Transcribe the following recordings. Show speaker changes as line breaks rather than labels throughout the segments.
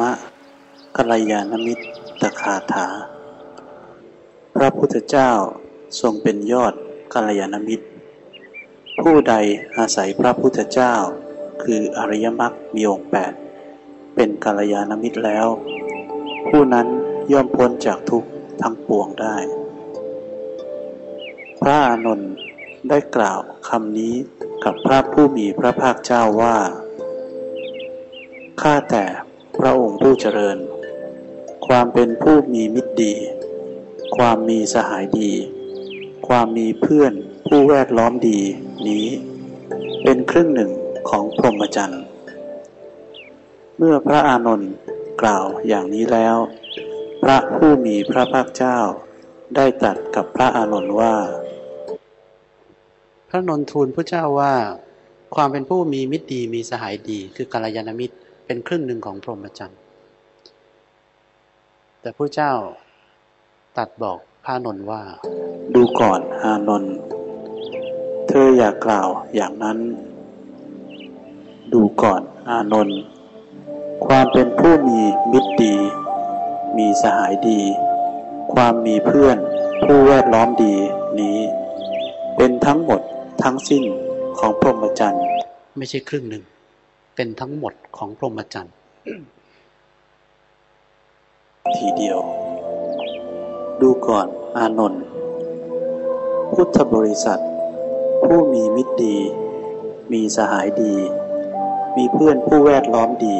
มะกัลยาณมิตรตคาถา พระพุทธเจ้าทรงเป็นยอดกัลยาณมิตร ผู้ใดอาศัยพระพุทธเจ้า คืออริยมรรคมีองค์แปดเป็นกัลยาณมิตรแล้ว ผู้นั้นย่อมพ้นจากทุกข์ทั้งปวงได้ พระอานนท์ได้กล่าวคำนี้กับพระผู้มีพระภาคเจ้าว่า ข้าแต่ ระองค์ผู้เจริญ ความเป็นผู้มีมิตรดี ความมีสหายดี ความมีเพื่อนผู้แวดล้อมดีนี้ เป็นครึ่งหนึ่งของพรหมจรรย์ เมื่อพระอานนท์กล่าวอย่างนี้แล้ว พระผู้มีพระภาคเจ้า ได้ตรัสกับพระอานนท์ว่า
พระนนทูลพระเจ้าว่า ความเป็นผู้มีมิตรดีมีสหายดีคือกัลยาณมิตร เป็นครึ่งหนึ่งของพรหมจรรย์ แต่พระเจ้าตัดบอกพระนนท์ว่า
ดูก่อนอานนท์เธออย่ากล่าวอย่างนั้น ดูก่อนอานนท์ความเป็นผู้มีมิตรดี มีสหายดี ความมีเพื่อนผู้แวดล้อมดีนี้ เป็นทั้งหมดทั้งสิ้นของพรหมจรรย์
ไม่ใช่ครึ่งหนึ่ง เป็นทั้งหมดของพรหมจรรย์
ทีเดียว ดูก่อนอานนท์พุทธบริษัท ผู้มีมิตรดี มีสหายดี มีเพื่อนผู้แวดล้อมดี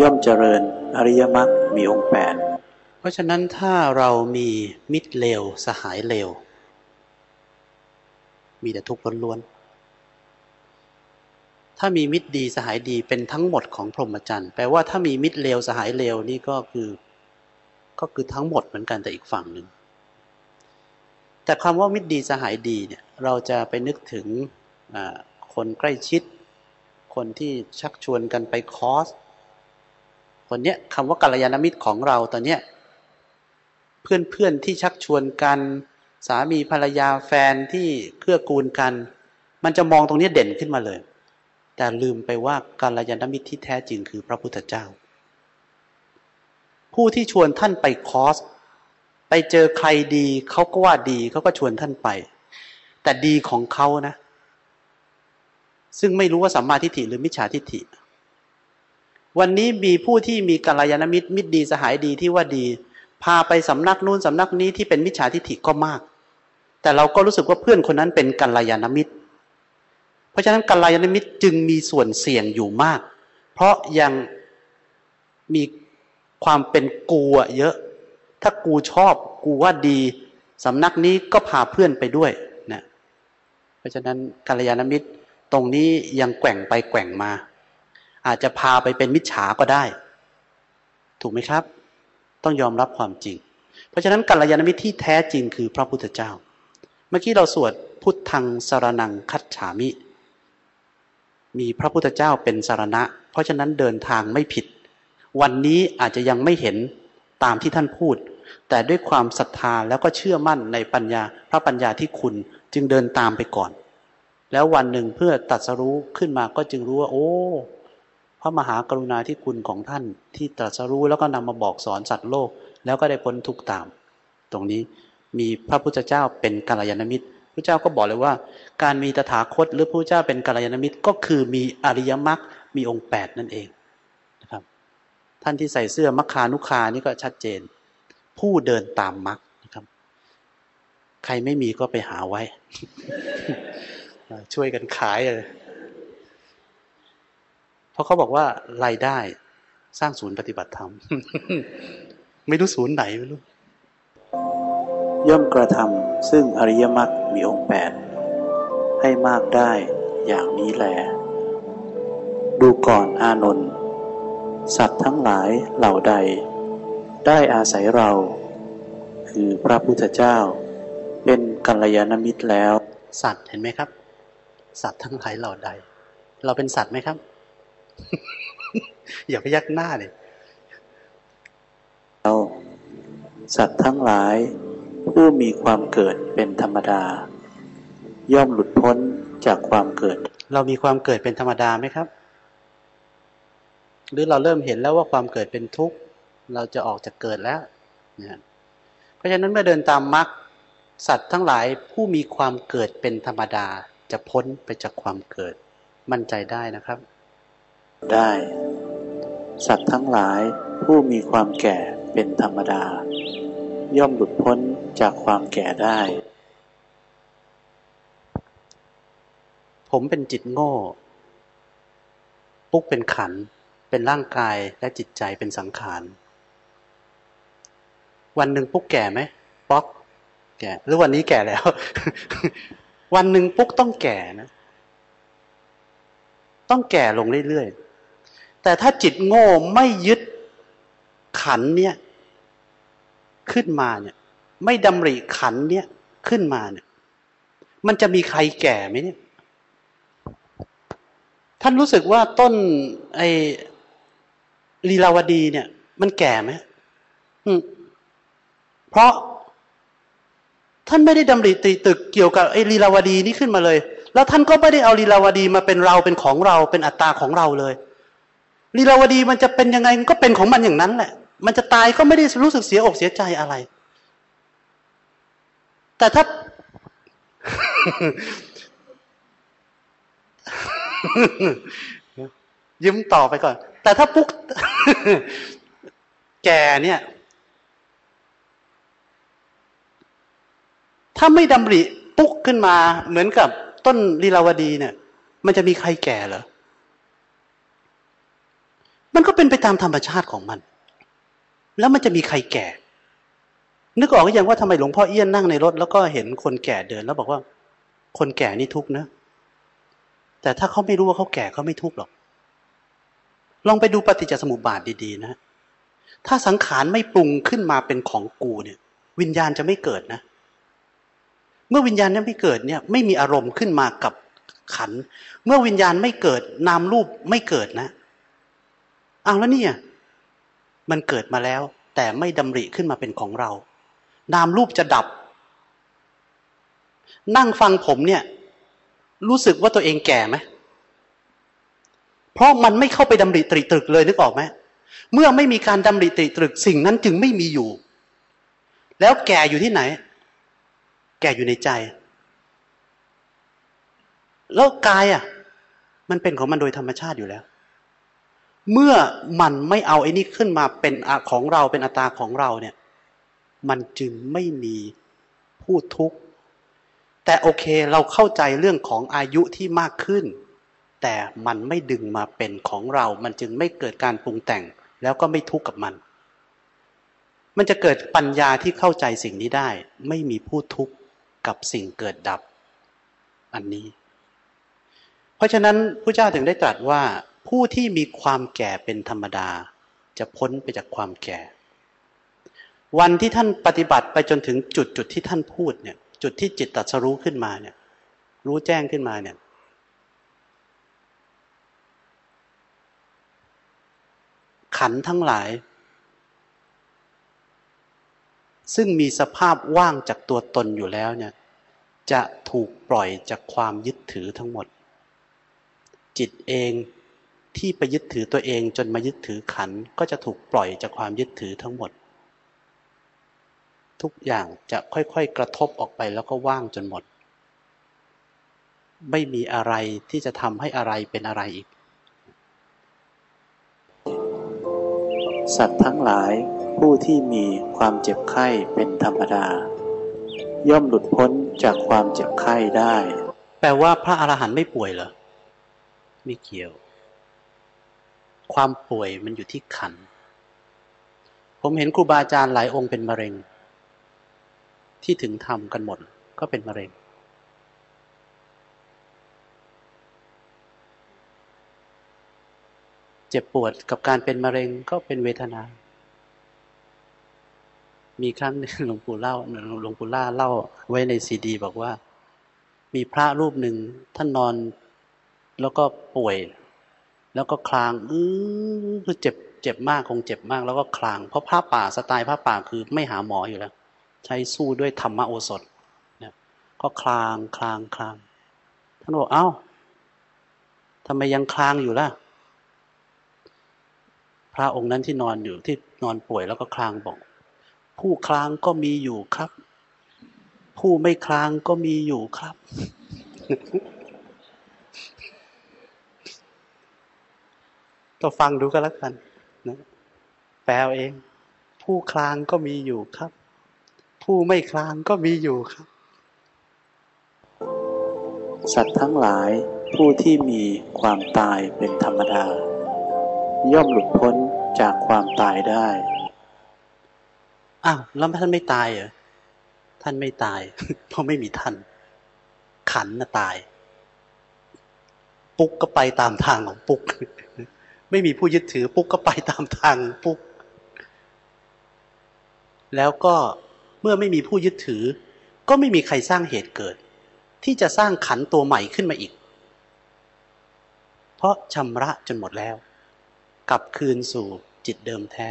ย่อมเจริญอริยมรรคมีองค์แปด
เพราะฉะนั้นถ้าเรามีมิตรเลวสหายเลวมีแต่ทุกข์ล้วนๆ ถ้ามีมิตรดีสหายดีเป็นทั้งหมดของพรหมจรรย์แปลว่าถ้ามีมิตรเลวสหายเลวนี่ก็คือ ก็คือทั้งหมดเหมือนกันแต่อีกฝั่งหนึ่งแต่คำว่ามิตรดีสหายดีเนี่ยเราจะไปนึกถึงคนใกล้ชิด คนที่ชักชวนกันไปคอร์สคนเนี้ยคำว่ากัลยาณมิตรของเราตอนเนี้ยเพื่อนๆที่ชักชวนกันสามีภรรยาแฟนที่เกื้อกูลกัน มันจะมองตรงนี้เด่นขึ้นมาเลย แต่ลืมไปว่ากัลยาณมิตรที่แท้จริงคือพระพุทธเจ้า ผู้ที่ชวนท่านไปคอร์สไปเจอใครดีเขาก็ว่าดีเขาก็ชวนท่านไป แต่ดีของเขานะ ซึ่งไม่รู้ว่าสัมมาทิฏฐิหรือมิจฉาทิฏฐิ วันนี้มีผู้ที่มีกัลยาณมิตรมิตรดีสหายดีที่ว่าดี พาไปสำนักนู้นสำนักนี้ที่เป็นมิจฉาทิฏฐิก็มาก แต่เราก็รู้สึกว่าเพื่อนคนนั้นเป็นกัลยาณมิตร เพราะฉะนั้นกัลยาณมิตรจึงมีส่วนเสี่ยงอยู่มาก เพราะยังมีความเป็นกูเยอะ ถ้ากูชอบกูว่าดีสำนักนี้ก็พาเพื่อนไปด้วยนะเพราะฉะนั้นกัลยาณมิตรตรงนี้ยังแกว่งไปแกว่งมา อาจจะพาไปเป็นมิจฉาก็ได้ ถูกไหมครับ ต้องยอมรับความจริง เพราะฉะนั้นกัลยาณมิตรที่แท้จริงคือพระพุทธเจ้า เมื่อกี้เราสวดพุทธังสารนังคัจฉามิ มีพระพุทธเจ้าเป็นสารณะ เพราะฉะนั้นเดินทางไม่ผิด วันนี้อาจจะยังไม่เห็นตามที่ท่านพูด แต่ด้วยความศรัทธาแล้วก็เชื่อมั่นในปัญญาพระปัญญาที่คุณจึงเดินตามไปก่อน แล้ววันหนึ่งเพื่อตัดสรู้ขึ้นมาก็จึงรู้ว่าโอ้ พระมหากรุณาธิคุณของท่านที่ตรัสรู้แล้วก็นำมาบอกสอนสัตว์โลก แล้วก็ได้พ้นทุกตาม ตรงนี้มีพระพุทธเจ้าเป็นกัลยาณมิตร พระเจ้าก็บอกเลยว่า การมีตถาคตหรือพระเจ้าเป็นกัลยาณมิตรก็คือมีอริยมรรคมีองค์แปดนั่นเองนะครับ ท่านที่ใส่เสื้อมัคคานุคานี่ก็ชัดเจน ผู้เดินตามมรรคนะครับ ใครไม่มีก็ไปหาไว้ ช่วยกันขายเลยเพราะเขาบอกว่ารายได้สร้างศูนย์ปฏิบัติธรรม ไม่รู้ศูนย์ไหนไม่รู้
ย่อมกระทำซึ่งอริยมรรค มีองค์แปดให้มากได้อย่างนี้แล ดูก่อนอานนท์สัตว์ทั้งหลายเหล่าใด ได้อาศัยเรา คือพระพุทธเจ้า เป็นกัลยาณมิตรแล้ว
สัตว์เห็นไหมครับ สัตว์ทั้งหลายเหล่าใด เราเป็นสัตว์ไหมครับ อย่าไปยักหน้าเลย
เราสัตว์ทั้งหลาย ผู้มีความเกิดเป็นธรรมดา ย่อมหลุดพ้นจากความเกิด
เรามีความเกิดเป็นธรรมดาไหมครับ หรือเราเริ่มเห็นแล้วว่าความเกิดเป็นทุกข์ เราจะออกจากเกิดแล้วเนี่ยเพราะฉะนั้นเมื่อเดินตามมรรคสัตว์ทั้งหลายผู้มีความเกิดเป็นธรรมดาจะพ้นไปจากความเกิด มั่นใจได้นะครับ
ได้ สัตว์ทั้งหลายผู้มีความแก่เป็นธรรมดา ย่อมหลุดพ้นจากความแก่ได้
ผมเป็นจิตโง่ ปุ๊กเป็นขัน เป็นร่างกายและจิตใจเป็นสังขาร วันหนึ่งปุ๊กแก่ไหมป๊อกแก่ หรือวันนี้แก่แล้ว วันหนึ่งปุ๊กต้องแก่นะ ต้องแก่ลงเรื่อยๆ แต่ถ้าจิตโง่ไม่ยึดขันธ์เนี่ย ขึ้นมาเนี่ย ไม่ดำริขันธ์เนี่ยขึ้นมาเนี่ย มันจะมีใครแก่ไหมเนี่ย ท่านรู้สึกว่าต้นไอ้ลีลาวดีเนี่ย มันแก่ไหมอืมเพราะท่านไม่ได้ดำริตริตรึกเกี่ยวกับไอ้ลีลาวดีนี้ขึ้นมาเลย แล้วท่านก็ไม่ได้เอาลีลาวดีมาเป็นเราเป็นของเราเป็นอัตตาของเราเลยลีลาวดีมันจะเป็นยังไงมันก็เป็นของมันอย่างนั้นแหละ มันจะตายก็ไม่ได้รู้สึกเสียอกเสียใจอะไร แต่ถ้า ยิ้มต่อไปก่อน แต่ถ้าปุ๊ก แก่เนี่ย ถ้าไม่ดำริปุ๊กขึ้นมา เหมือนกับต้นลีลาวดีเนี่ย มันจะมีใครแก่เหรอ มันก็เป็นไปตามธรรมชาติของมัน แล้วมันจะมีใครแก่ นึกออกก็ยังว่าทำไมหลวงพ่อเอี้ยนนั่งในรถ แล้วก็เห็นคนแก่เดิน แล้วบอกว่า คนแก่นี่ทุกข์นะ แต่ถ้าเขาไม่รู้ว่าเขาแก่เขาไม่ทุกข์หรอก ลองไปดูปฏิจจสมุปบาทดีๆนะ ถ้าสังขารไม่ปรุงขึ้นมาเป็นของกูเนี่ย วิญญาณจะไม่เกิดนะ เมื่อวิญญาณนั้นไม่เกิดเนี่ย ไม่มีอารมณ์ขึ้นมากับขัน เมื่อวิญญาณไม่เกิด นามรูปไม่เกิดนะอ้าวแล้วเนี่ย มันเกิดมาแล้ว แต่ไม่ดำริขึ้นมาเป็นของเรา นามรูปจะดับ นั่งฟังผมเนี่ย รู้สึกว่าตัวเองแก่ไหมเพราะมันไม่เข้าไปดำริตรีตรึกเลยนึกออกไหมเมื่อไม่มีการดำริตรีตรึกสิ่งนั้นจึงไม่มีอยู่ แล้วแก่อยู่ที่ไหน แก่อยู่ในใจ แล้วกายอะ มันเป็นของมันโดยธรรมชาติอยู่แล้ว เมื่อมันไม่เอาไอ้นี่ขึ้นมาเป็นของเราเป็นอัตตาของเราเนี่ย มันจึงไม่มีผู้ทุกข์ แต่โอเคเราเข้าใจเรื่องของอายุที่มากขึ้น แต่มันไม่ดึงมาเป็นของเรา มันจึงไม่เกิดการปรุงแต่ง แล้วก็ไม่ทุกข์กับมัน มันจะเกิดปัญญาที่เข้าใจสิ่งนี้ได้ ไม่มีผู้ทุกข์กับสิ่งเกิดดับ อันนี้ เพราะฉะนั้นพระเจ้าถึงได้ตรัสว่า ผู้ที่มีความแก่เป็นธรรมดา จะพ้นไปจากความแก่ วันที่ท่านปฏิบัติไปจนถึงจุดจุดที่ท่านพูดเนี่ยจุดที่จิตตัดสรู้ขึ้นมาเนี่ย รู้แจ้งขึ้นมาเนี่ย ขันทั้งหลาย ซึ่งมีสภาพว่างจากตัวตนอยู่แล้วเนี่ย จะถูกปล่อยจากความยึดถือทั้งหมด จิตเอง ที่ไปยึดถือตัวเองจนมายึดถือขันก็จะถูกปล่อยจากความยึดถือทั้งหมด ทุกอย่างจะค่อยๆกระทบออกไปแล้วก็ว่างจนหมด ไม่มีอะไรที่จะทำให้อะไรเป็นอะไรอีก
สัตว์ทั้งหลายผู้ที่มีความเจ็บไข้เป็นธรรมดา ย่อมหลุดพ้นจากความเจ็บไข้ได้
แปลว่าพระอรหันต์ไม่ป่วยเหรอไม่เกี่ยว ความป่วยมันอยู่ที่ขัน ผมเห็นครูบาอาจารย์หลายองค์เป็นมะเร็ง ที่ถึงทำกันหมดก็เป็นมะเร็ง เจ็บปวดกับการเป็นมะเร็งก็เป็นเวทนา มีครั้งหนึ่งหลวงปู่เล่าหลวงปู่ล่าเล่าไว้ในซีดี บอกว่า มีพระรูปหนึ่งท่านนอนแล้วก็ป่วย แล้วก็คลางอือคือเจ็บเจ็บมากคงเจ็บมาก แล้วก็คลาง เพราะพระป่าสไตล์พระป่าคือไม่หาหมออยู่แล้ว ใช้สู้ด้วยธรรมโอสถเนี่ยก็คลางคลางคลางท่านบอกเอ้าทำไมยังคลางอยู่ล่ะ พระองค์นั้นที่นอนอยู่ที่นอนป่วยแล้วก็คลางบอก ผู้คลางก็มีอยู่ครับ ผู้ไม่คลางก็มีอยู่ครับ ก็ฟังดูก็แล้วกันนะแปลเอง ผู้คลางก็มีอยู่ครับ ผู้ไม่คลางก็มีอยู่ครับ
สัตว์ทั้งหลายผู้ที่มีความตายเป็นธรรมดา ย่อมหลุดพ้นจากความตายได้
อ้าวแล้วท่านไม่ตายเหรอท่านไม่ตาย เพราะไม่มีท่าน ขันน่ะตาย ปุ๊กก็ไปตามทางของปุ๊ก ไม่มีผู้ยึดถือปุ๊กก็ไปตามทางปุ๊กแล้วก็เมื่อไม่มีผู้ยึดถือ ก็ไม่มีใครสร้างเหตุเกิด ที่จะสร้างขันตัวใหม่ขึ้นมาอีก เพราะชำระจนหมดแล้ว กลับคืนสู่จิตเดิมแท้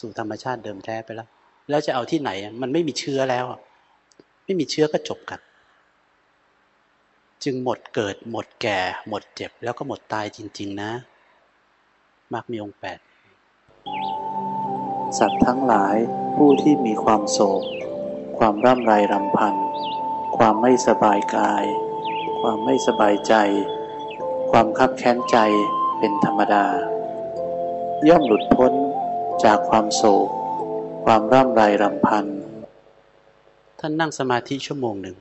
สู่ธรรมชาติเดิมแท้ไปแล้ว แล้วจะเอาที่ไหนมันไม่มีเชื้อแล้ว ไม่มีเชื้อก็จบกัน จึงหมดเกิดหมดแก่ หมดเจ็บแล้วก็หมดตายจริง ๆ นะ มากมีองค์แปด
สัตว์ทั้งหลายผู้ที่มีความโศก ความร่ำไรรำพัน ความไม่สบายกาย ความไม่สบายใจ ความคับแค้นใจเป็นธรรมดา ย่อมหลุดพ้นจากความโศก ความร่ำไรรำพัน
ท่านนั่งสมาธิชั่วโมงหนึ่ง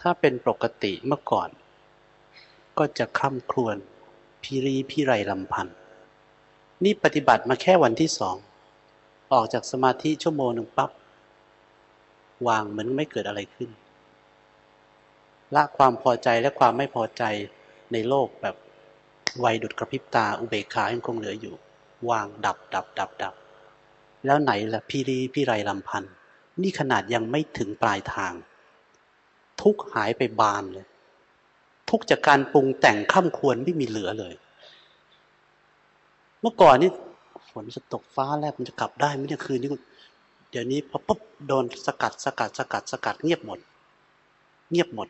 ถ้าเป็นปกติเมื่อก่อน ก็จะคร่ำครวญ พิรีพิไรลำพันธ์นี่ปฏิบัติมาแค่วันที่สอง ออกจากสมาธิชั่วโมงหนึ่งปับ๊บวางเหมือนไม่เกิดอะไรขึ้น ละความพอใจและความไม่พอใจในโลกแบบไวดุดกระพริบตาอุเบกขายังคงเหลืออยู่ วางดับดับดับดับ แล้วไหนล่ะพี่รีพี่ไรลำพันธ์นี่ขนาดยังไม่ถึงปลายทาง ทุกหายไปบานเลย ทุกจากการปรุงแต่งข้ามควรไม่มีเหลือเลย เมื่อก่อนนี่ฝนจะตกฟ้าแลบมันจะกลับได้ไหมเนี่ยคืนนี้เดี๋ยวนี้พอปุ๊บโดนสกัดสกัดสกัดสกัดเงียบหมด เงียบหมด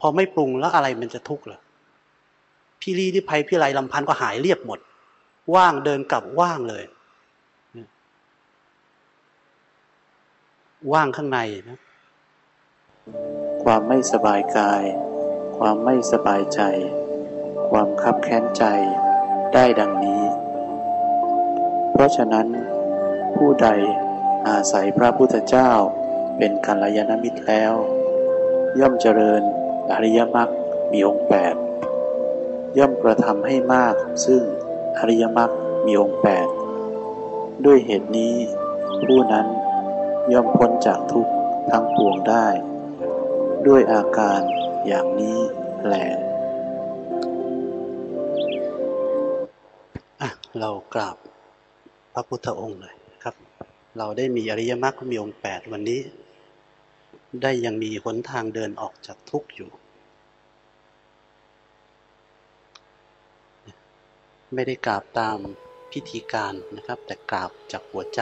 พอไม่ปรุงแล้วอะไรมันจะทุกข์ล่ะพี่รีที่ภัยพี่ไรลำพันธ์ก็หายเรียบหมด ว่างเดินกลับว่างเลยว่างข้างในนะ
ความไม่สบายกาย ความไม่สบายใจ ความคับแค้นใจได้ดังนี้ เพราะฉะนั้น ผู้ใดอาศัยพระพุทธเจ้าเป็นกัลยาณมิตรแล้ว ย่อมเจริญอริยมรรคมีองค์แปดย่อมกระทำให้มาก ซึ่งอริยมรรคมีองค์แปดด้วยเหตุนี้ ผู้นั้นย่อมพ้นจากทุกข์ทั้งปวงได้ ด้วยอาการ อย่างนี้แหละ
อะเรากราบพระพุทธองค์หน่อยครับ เราได้มีอริยมรรคมีองค์แปดวันนี้ ได้ยังมีหนทางเดินออกจากทุกข์อยู่ ไม่ได้กราบตามพิธีการนะครับ แต่กราบจากหัวใจ